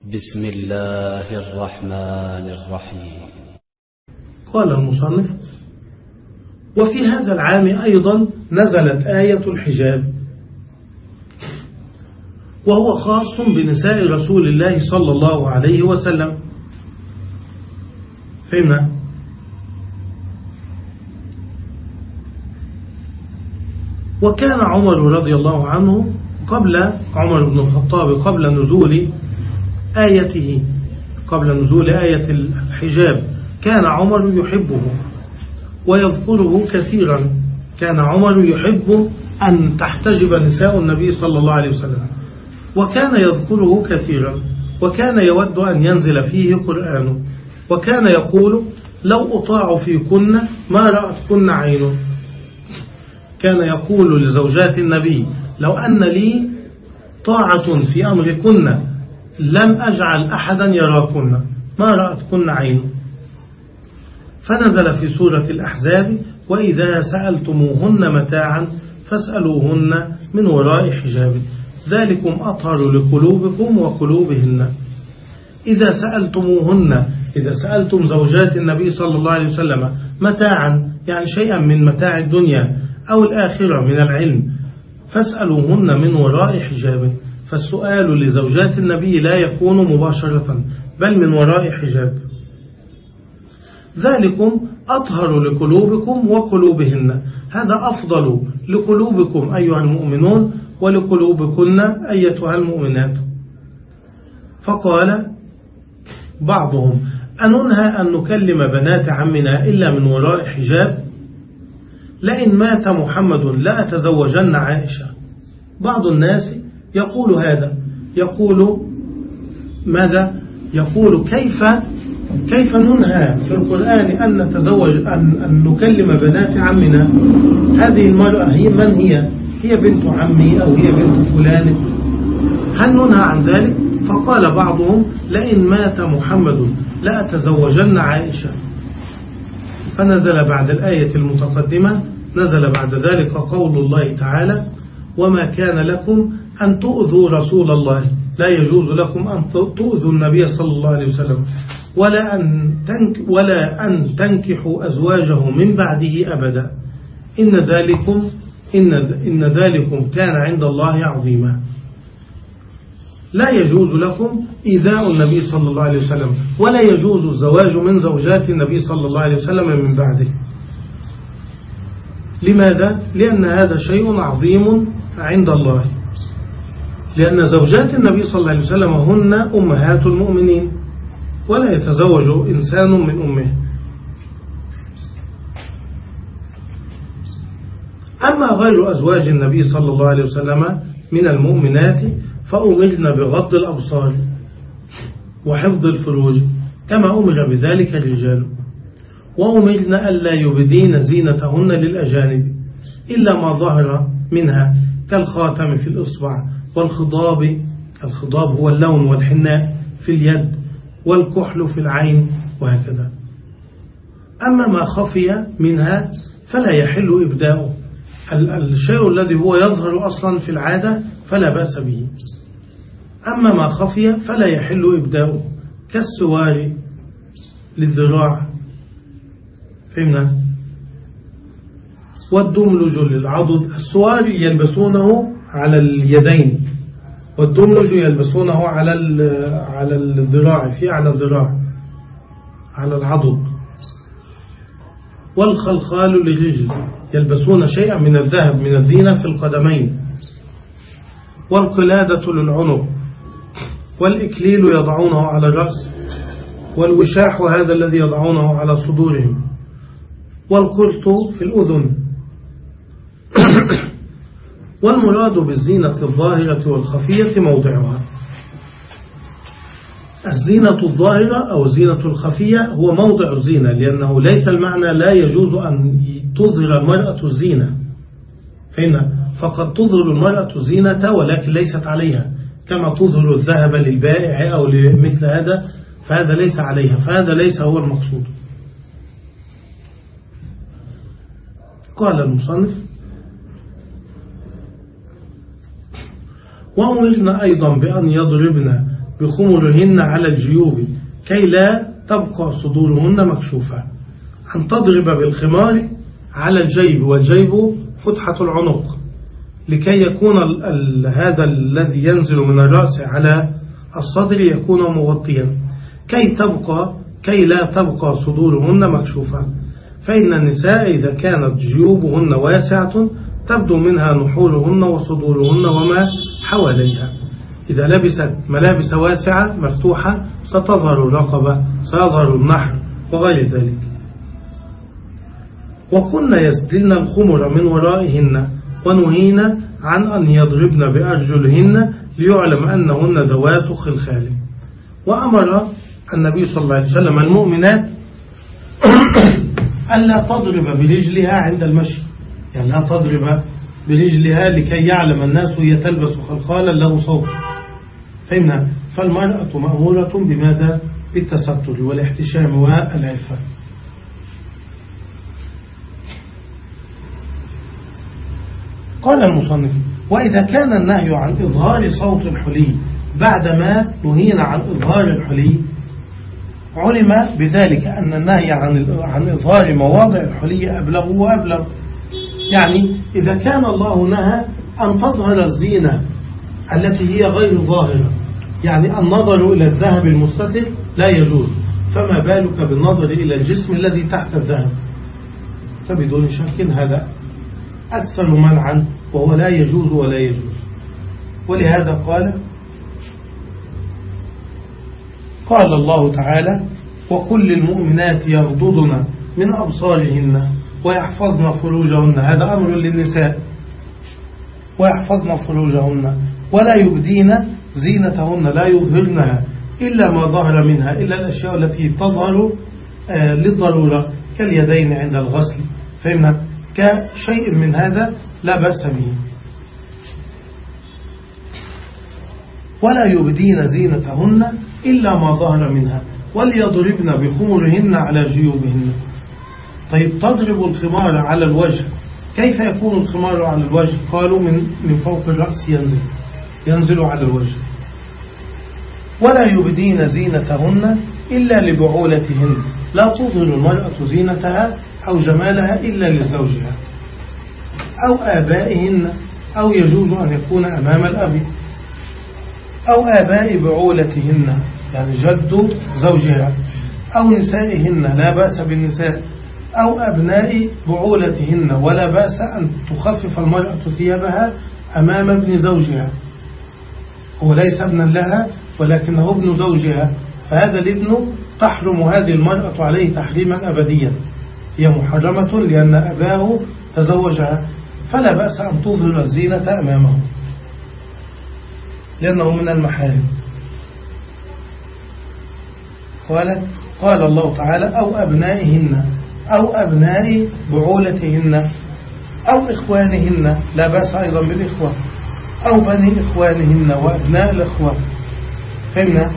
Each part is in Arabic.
بسم الله الرحمن الرحيم. قال المصنف وفي هذا العام أيضا نزلت آية الحجاب وهو خاص بنساء رسول الله صلى الله عليه وسلم. فهمنا؟ وكان عمر رضي الله عنه قبل عمر بن الخطاب قبل نزول آيته قبل نزول آية الحجاب. كان عمر يحبه ويذكره كثيرا. كان عمر يحب أن تحتجب نساء النبي صلى الله عليه وسلم. وكان يذكره كثيرا. وكان يود أن ينزل فيه قرآن. وكان يقول لو أطاع فيكن ما رأتكن عين كان يقول لزوجات النبي لو أن لي طاعة في أمركن لم أجعل أحدا يراكن. ما رأتكن عين. فنزل في سورة الأحزاب وإذا سألتموهن متاعا فاسألوهن من وراء حجاب. ذلكم أطهر لقلوبكم وقلوبهن. إذا سألتموهن إذا سألتم زوجات النبي صلى الله عليه وسلم متاعا يعني شيئا من متاع الدنيا أو الآخرة من العلم فاسألوهن من وراء حجاب. فالسؤال لزوجات النبي لا يكون مباشرة بل من وراء حجاب. ذلكم أطهر لقلوبكم وقلوبهن. هذا أفضل لقلوبكم أيها المؤمنون ولقلوبكن أيتها المؤمنات. فقال بعضهم أننهى أن نكلم بنات عمنا إلا من وراء حجاب؟ لئن مات محمد لا أتزوجن عائشة. بعض الناس يقول هذا. يقول ماذا؟ يقول كيف كيف ننهى في القرآن أن نتزوج أن, أن نكلم بنات عمنا؟ هذه المرأة هي من هي؟ هي بنت عمي أو هي بنت فلان؟ هل ننهى عن ذلك؟ فقال بعضهم لئن مات محمد لا أتزوجن عائشة. فنزل بعد الآية المتقدمة نزل بعد ذلك قول الله تعالى وما كان لكم أن تؤذوا رسول الله. لا يجوز لكم أن تؤذوا النبي صلى الله عليه وسلم. ولا أن, تنك ولا أن تنكحوا أزواجه من بعده أبدا. إن ذلكم إن, إن ذلكم كان عند الله عظيما. لا يجوز لكم إيذاء النبي صلى الله عليه وسلم. ولا يجوز الزواج من زوجات النبي صلى الله عليه وسلم من بعده. لماذا؟ لأن هذا شيء عظيم عند الله. لأن زوجات النبي صلى الله عليه وسلم هن أمهات المؤمنين ولا يتزوج إنسان من أمه. أما غير أزواج النبي صلى الله عليه وسلم من المؤمنات فأمرنا بغض الأبصار وحفظ الفروج كما أمر بذلك الرجال. وأمرنا ألا يبدين زينتهن للأجانب إلا ما ظهر منها كالخاتم في الإصبع والخضاب الخضاب هو اللون والحناء في اليد والكحل في العين وهكذا. أما ما خفي منها فلا يحل إبداؤه. الشيء الذي هو يظهر أصلا في العادة فلا بأس به. أما ما خفي فلا يحل إبداؤه. كالسوار للذراع. فهمنا؟ والدملج للعضد. السوار يلبسونه على اليدين. والدملج يلبسونه على على الذراع في على الذراع على العضد. والخلخال للرجل يلبسون شيئا من الذهب من الزينة في القدمين. والقلادة للعنق. والإكليل يضعونه على الرأس. والوشاح هذا الذي يضعونه على صدورهم. والقرط في الأذن. والمراد بالزينة الظاهرة والخفية موضعها. الزينة الظاهرة أو الزينة الخفية هو موضع الزينة لأنه ليس المعنى لا يجوز أن تظهر المرأة الزينة. فإن فقد تظهر المرأة الزينة ولكن ليست عليها كما تظهر الذهب للبائع أو لمثل هذا فهذا ليس عليها فهذا ليس هو المقصود. قال المصنف وأمرنا أيضا بأن يضربن بخمرهن على الجيوب كي لا تبقى صدورهن مكشوفة. أن تضرب بالخمار على الجيب والجيب فتحة العنق لكي يكون هذا الذي ينزل من الرأس على الصدر يكون مغطيا. كي تبقى كي لا تبقى صدورهن مكشوفة. فإن النساء إذا كانت جيوبهن واسعة تبدو منها نحورهن وصدورهن وما حواليها إذا لبست ملابس واسعة مفتوحة ستظهر الرقبة سيظهر النحر وغير ذلك. وكنا يسدلن الخمر من ورائهن ونهينا عن أن يضربن بأرجلهن ليعلم أنهن ذوات خلخال. وأمر النبي صلى الله عليه وسلم المؤمنات ألا تضرب برجلها عند المشي. يعني لا تضرب برجلها لكي يعلم الناس هي تلبس خلخالا له صوت. فإن فالمرأة مأمورة بماذا؟ بالتستر والاحتشام والعفة. قال المصنف وإذا كان النهي عن إظهار صوت الحلي بعدما نهينا عن إظهار الحلي علم بذلك أن النهي عن عن إظهار مواضع الحلي أبلغ وأبلغ. يعني إذا كان الله نهى أن تظهر الزينة التي هي غير ظاهرة يعني النظر إلى الذهب المستتر لا يجوز. فما بالك بالنظر إلى الجسم الذي تحت الذهب؟ فبدون شك هذا أكثر منعا وهو لا يجوز ولا يجوز. ولهذا قال قال الله تعالى وكل المؤمنات يغضضن من أبصارهن ويحفظن فروجهن. هذا أمر للنساء. ويحفظن فروجهن. ولا يبدين زينتهن لا يظهرنها إلا ما ظهر منها إلا الأشياء التي تظهر آه، للضرورة كاليدين عند الغسل. فهمنا؟ كشيء من هذا لا بأس به. ولا يبدين زينتهن إلا ما ظهر منها. وليضربن بخمرهن على جيوبهن. طيب تضرب الخمار على الوجه. كيف يكون الخمار على الوجه؟ قالوا من, من فوق الرأس ينزل ينزل على الوجه. ولا يبدين زينتهن إلا لبعولتهن. لا تظهر المرأة زينتها أو جمالها إلا لزوجها أو آبائهن أو يجوز أن يكون أمام الأب أو آباء بعولتهن يعني جد زوجها أو نسائهن لا بأس بالنساء. أو أبناء بعولتهن ولا بأس أن تخفف المرأة ثيابها أمام ابن زوجها. هو ليس ابنا لها ولكنه ابن زوجها. فهذا الابن تحرم هذه المرأة عليه تحريما أبديا. هي محرمة لأن أباه تزوجها. فلا بأس أن تظهر الزينة أمامه. لأنه من المحارم. قال قال الله تعالى أو أبنائهن. أو أبناء بعولتهن أو إخوانهن لا بأس أيضا بالإخوة أو بني إخوانهن وأبناء الإخوة فهمنا؟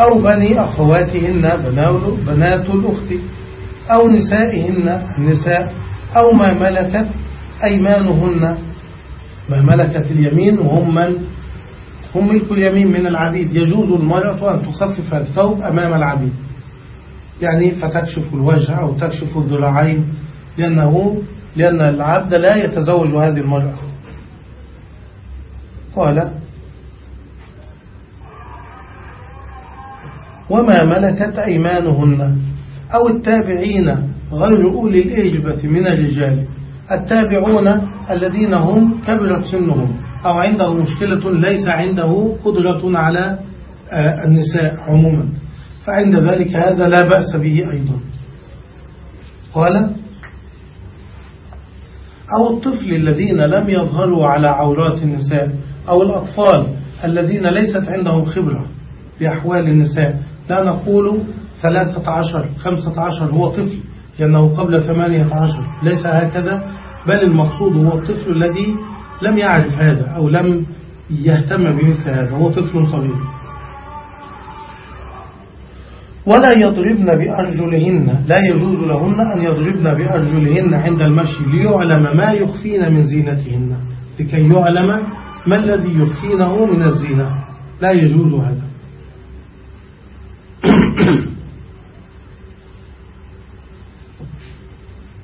أو بني أخواتهن بنات الأخت أو نسائهن النساء أو ما ملكت أيمانهن ما ملكت اليمين وهم من هم ملك اليمين من العبيد. يجوز المرأة أن تخفف الثوب أمام العبيد. يعني فتكشف الوجه أو تكشف الذراعين لأنه لأن العبد لا يتزوج هذه المرأة. قال وما ملكت أيمانهن. أو التابعين غير أولي الإجبة من الرجال. التابعون الذين هم كبرت سنهم. أو عنده مشكلة ليس عنده قدرة على آه، النساء عموما. فعند ذلك هذا لا بأس به أيضا. قال أو الطفل الذين لم يظهروا على عورات النساء أو الأطفال الذين ليست عندهم خبرة بأحوال النساء لا نقول ثلاثة عشر خمسة عشر هو طفل لأنه قبل ثمانية عشر ليس هكذا بل المقصود هو الطفل الذي لم يعرف هذا أو لم يهتم بمثل هذا هو طفل صغير. ولا يضربن بأرجلهن لا يجوز لهن أن يضربن بأرجلهن عند المشي ليعلم ما يخفين من زينتهن. لكي يعلم ما الذي يخفينه من الزينة. لا يجوز هذا.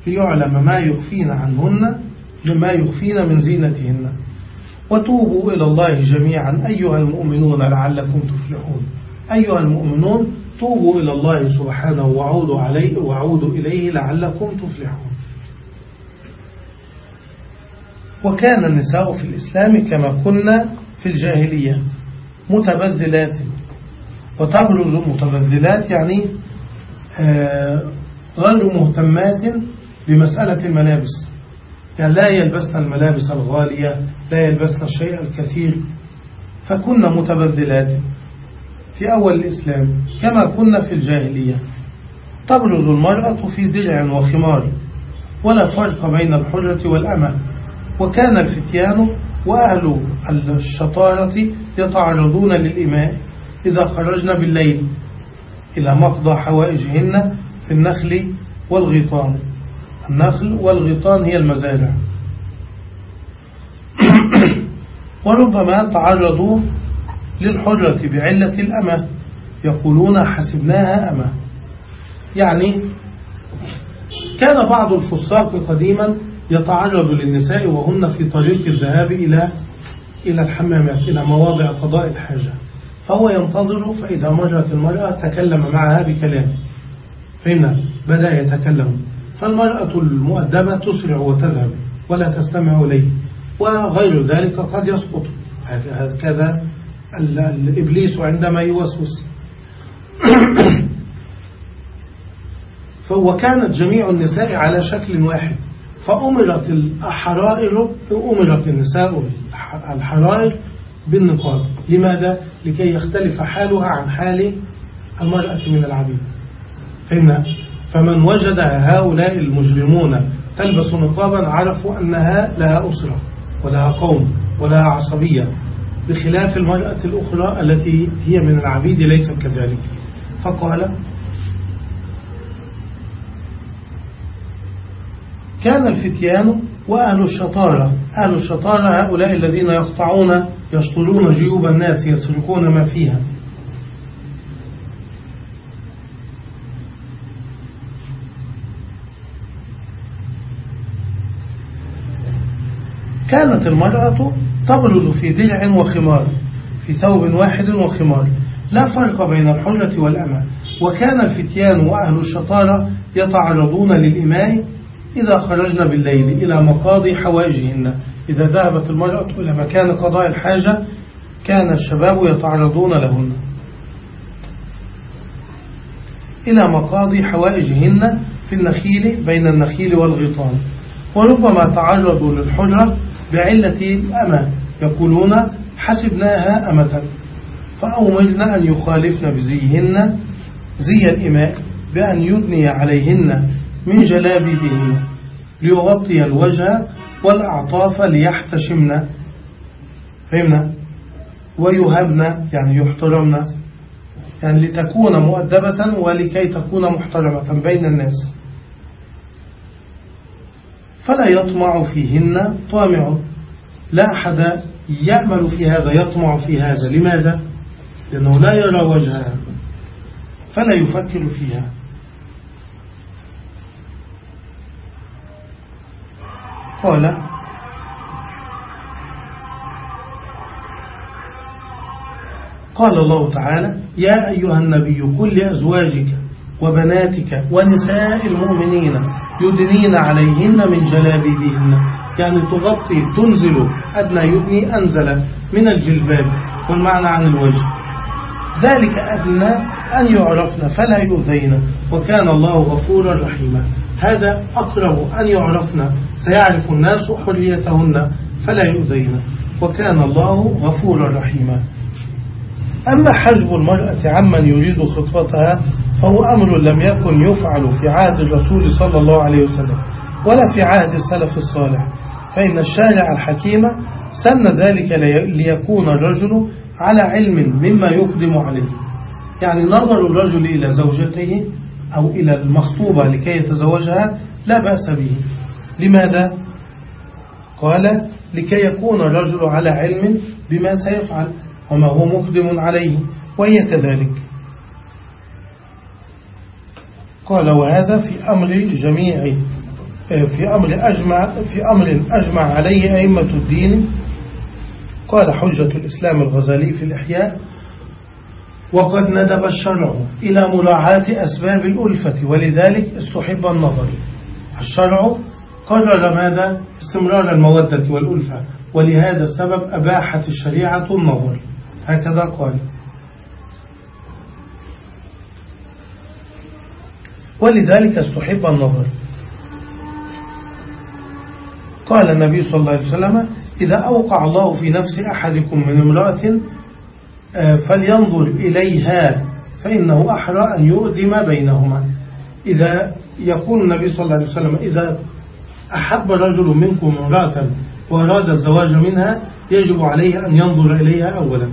ليعلم ما يخفين عنهن مما يخفين من زينتهن. وتوبوا إلى الله جميعا أيها المؤمنون لعلكم تفلحون. أيها المؤمنون توبوا إلى الله سبحانه وعودوا, عليه وعودوا إليه لعلكم تفلحون. وكان النساء في الإسلام كما كنا في الجاهلية متبذلات. وتبرز متبذلات يعني آه، غير مهتمات بمسألة الملابس. يعني لا يلبسن الملابس الغالية لا يلبسن الشيء الكثير. فكنا متبذلات. في أول الإسلام كما كنا في الجاهلية. تبرز المرأة في درع وخمار ولا فرق بين الحرة والأمة. وكان الفتيان وأهل الشطارة يتعرضون للإماء إذا خرجنا بالليل إلى مقضى حوائجهن في النخل والغيطان. النخل والغيطان هي المزارع. وربما تعرضوا للحجرة بعلة الأمة. يقولون حسبناها أمة. يعني كان بعض الفساق قديما يتعرض للنساء وهن في طريق الذهاب إلى إلى الحمامات إلى مواضع قضاء الحاجة. فهو ينتظر فإذا مرت المرأة تكلم معها بكلام. فهمنا بدأ يتكلم. فالمرأة المؤدبة تسرع وتذهب ولا تستمع إليه. وغير ذلك قد يسقط. هكذا الإبليس عندما يوسوس وكانت جميع النساء على شكل واحد فأمرت الحرائر أمرت النساء الحرائر بالنقاب لماذا؟ لكي يختلف حالها عن حال المرأة من العبيد فهمنا؟ فمن وجد هؤلاء المجرمون تلبس نقابا عرفوا أنها لها أسرة ولها قوم ولها عصبية بخلاف المرأة الأخرى التي هي من العبيد ليست كذلك. فقال كان الفتيان وأهل الشطارة. أهل الشطارة هؤلاء الذين يقطعون يشطلون جيوب الناس يسرقون ما فيها. كانت المرأة تبرز في درع وخمار في ثوب واحد وخمار. لا فرق بين الحرة والأمة. وكان الفتيان وأهل الشطارة يتعرضون للإماء إذا خرجنا بالليل إلى مقاضي حوائجهن. إذا ذهبت المرأة إلى مكان قضاء الحاجة كان الشباب يتعرضون لهن. إلى مقاضي حوائجهن في النخيل بين النخيل والغيطان. وربما تعرضوا للحجرة بعلة الأمة يقولون حسبناها أمة. فأمرنا أن يخالفن بزيهن زي الإماء بأن يدني عليهن من جلابيبهن ليغطي الوجه والأعطاف ليحتشمن. فهمنا؟ ويهبن يعني يحترمن. يعني لتكون مؤدبة ولكي تكون محترمة بين الناس. فلا يطمع فيهن طامع. لا أحد يأمل في هذا يطمع في هذا. لماذا؟ لأنه لا يرى وجهها فلا يفكر فيها. قال قال الله تعالى يا أيها النبي كل أزواجك وبناتك ونساء المؤمنين يدنين عليهن من جلابيبهن. يعني تغطي تنزل. أدنى يدني أنزل من الجلباب. والمعنى عن الوجه. ذلك أدنى أن يعرفن فلا يؤذين. وكان الله غفورا رحيما. هذا أقرب أن يعرفن. سيعرف الناس حريتهن فلا يؤذين. وكان الله غفورا رحيما. أما حجب المرأة عمن يريد خطبتها فهو أمر لم يكن يفعل في عهد الرسول صلى الله عليه وسلم ولا في عهد السلف الصالح. فإن الشارع الحكيم سن ذلك ليكون الرجل على علم مما يقدم عليه. يعني نظر الرجل إلى زوجته أو إلى المخطوبة لكي يتزوجها لا بأس به. لماذا؟ قال لكي يكون الرجل على علم بما سيفعل. وما هو مقدم عليه وهي كذلك. قال وهذا في أمر جميع في أمر أجمع في أمر أجمع عليه أئمة الدين. قال حجة الإسلام الغزالي في الإحياء وقد ندب الشرع إلى مراعاة أسباب الألفة ولذلك استحب النظر. الشرع قرر ماذا؟ استمرار المودة والألفة ولهذا السبب أباحت الشريعة النظر. هكذا قال. ولذلك استحب النظر. قال النبي صلى الله عليه وسلم إذا أوقع الله في نفس أحدكم من امرأة آه، فلينظر إليها فإنه أحرى أن يؤدم بينهما. إذا يقول النبي صلى الله عليه وسلم إذا أحب رجل منكم امرأة وأراد الزواج منها يجب عليه أن ينظر إليها أولا.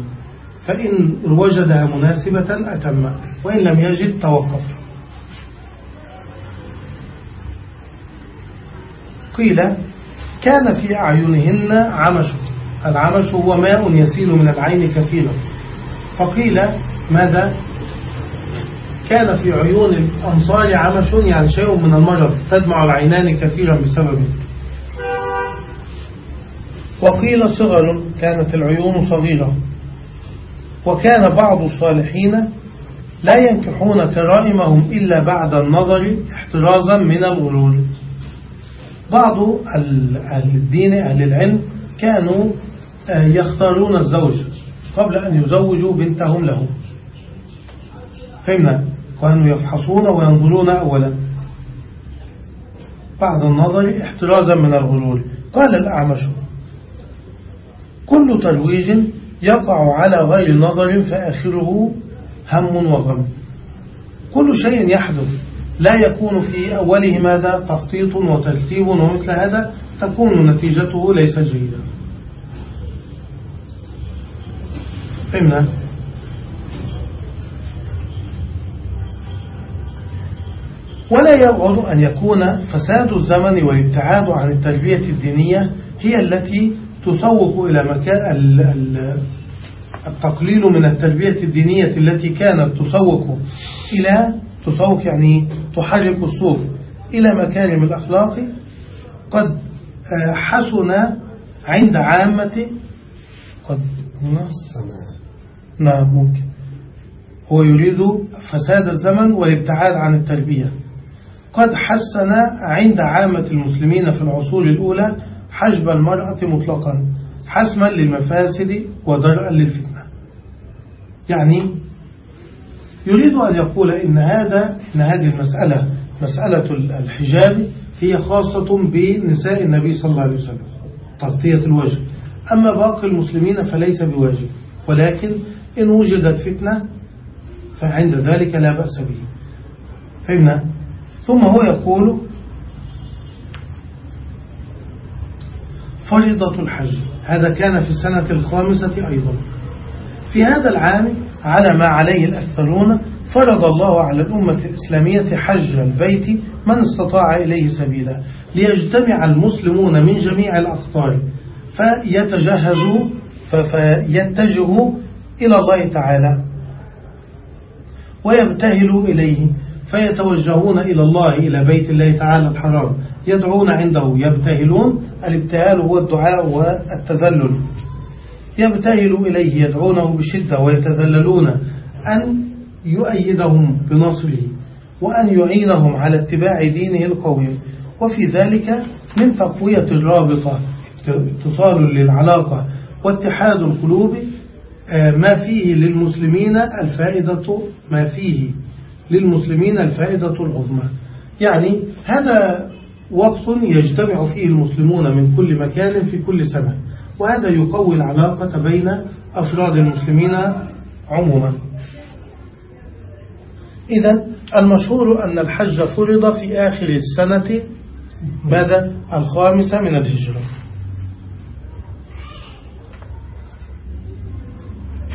فإن وجدها مناسبة أتم وإن لم يجد توقف. قيل كان في أعينهن عمش العمش هو ماء يسيل من العين كثيرا فقيل ماذا؟ كان في عيون الأنصار عمش يعني شيء من المرض تدمع العينان كثيرا بسببه وقيل صغر كانت العيون صغيرة. وكان بعض الصالحين لا ينكحون كرائمهم إلا بعد النظر احترازا من الغرور بعض الدين أهل العلم كانوا آه، يختارون الزوج قبل أن يزوجوا بنتهم له. فهمنا؟ كانوا يفحصون وينظرون أولا. بعد النظر احترازا من الغرور قال الأعمش كل ترويج يقع على غير نظر فآخره هم وغم. كل شيء يحدث. لا يكون في أوله ماذا تخطيط وترتيب ومثل هذا تكون نتيجته ليس جيدة فهمنا؟ ولا يبعد أن يكون فساد الزمن والابتعاد عن التربية الدينية هي التي تسوق إلى مكان التقليل من التربية الدينية التي كانت تسوق إلى تسوق يعني تحرك الصوف إلى مكارم الأخلاق قد آه، حسن عند عامة قد نعم ممكن. هو يريد فساد الزمن والابتعاد عن التربية قد حسن عند عامة المسلمين في العصور الأولى حجب المرأة مطلقا حسما للمفاسد ودرءا للفتنة. يعني يريد أن يقول إن هذا إن هذه المسألة مسألة الحجاب هي خاصة بنساء النبي صلى الله عليه وسلم تغطية الوجه. أما باقي المسلمين فليس بواجب ولكن إن وجدت فتنة فعند ذلك لا بأس به. فهمنا ثم هو يقول فريضة الحج. هذا كان في السنة الخامسة أيضا. في هذا العام على ما عليه الأكثرون فرض الله على الأمة الإسلامية حج البيت من استطاع إليه سبيلا ليجتمع المسلمون من جميع الأقطار. فيتجهزوا فيتجهوا إلى الله تعالى. ويبتهلوا إليه. فيتوجهون إلى الله إلى بيت الله تعالى الحرام. يدعون عنده يبتهلون الابتهال هو الدعاء والتذلل. يبتهل إليه يدعونه بشدة ويتذللون أن يؤيدهم بنصره وأن يعينهم على اتباع دينه القويم وفي ذلك من تقوية الرابطة اتصال للعلاقة واتحاد القلوب آه، ما فيه للمسلمين الفائدة ما فيه للمسلمين الفائدة العظمى. يعني هذا وقت يجتمع فيه المسلمون من كل مكان في كل سنة. وهذا يقوي العلاقة بين أفراد المسلمين عموما. إذا المشهور أن الحج فرض في آخر السنة ماذا الخامسة من الهجرة.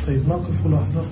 طيب نقف لحظة